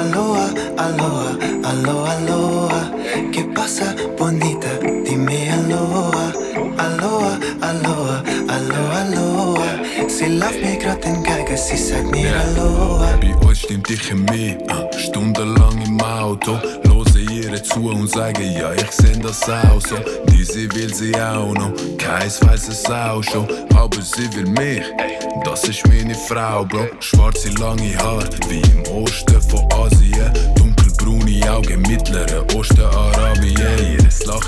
aloha, aloha, aloha. ¿Qué pasa, bonita? Dime aloha, aloha, aloha, aloha, aloha. Sie läuft mir grad den Geiger, sie sagt mir aloha. Bei uns stimmt die Chemie, uh, stundenlang im Auto. Lose ihr zu und sage, ja, ich seh das auch so. Diese will sie auch noch, Keins weiß es auch schon. Aber sie will mich, das ist meine Frau, Bro. Schwarze, lange Haar, wie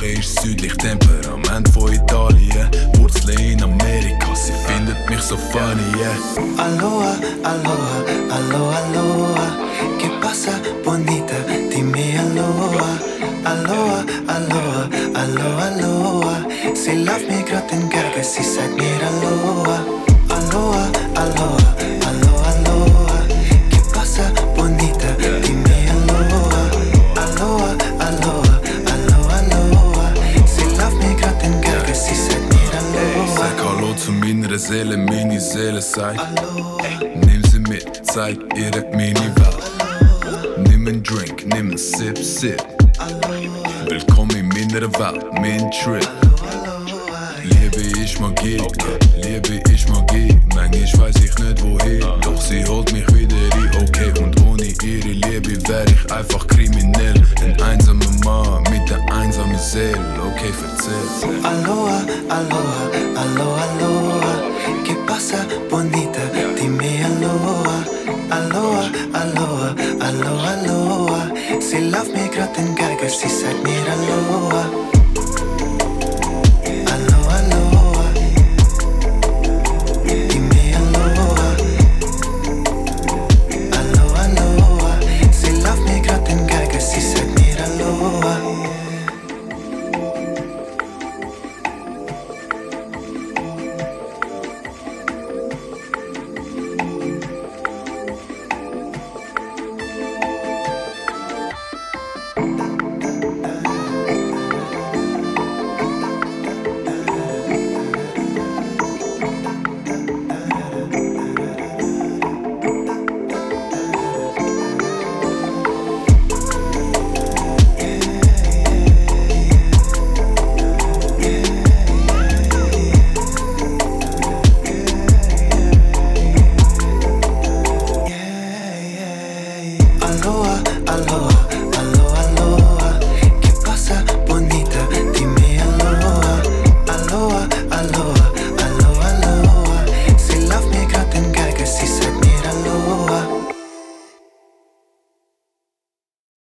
Lachen ist südlich, Temperament von Italien. Wurzeln in Amerika, sie findet mich so funny, yeah. Aloha, aloha, aloha, aloha. ¿Qué pasa, bonita? Dime aloha, aloha, aloha, aloha, aloha. Sie läuft mir grad den Geiger, sie sagt mir aloha, Seele, meine Seele sagt Nimm sie mit, zeig ihr meine Welt Nimm einen Drink, nimm einen Sip, Sip. Willkommen in meiner Welt, mein Trip. Liebe ist Magie, Liebe ist Magie. Manchmal weiß ich nicht wohin, doch sie holt mich wieder rein Okay, und ohne ihre Liebe wär ich einfach kriminell. Ein einsamer Mann mit der einsamen Seele. Okay, Aloha, aloha, aloha, aloha, aloha, aloha, aloha. Sie läuft mir grad den Geiger, sie sagt mir aloha, lower, I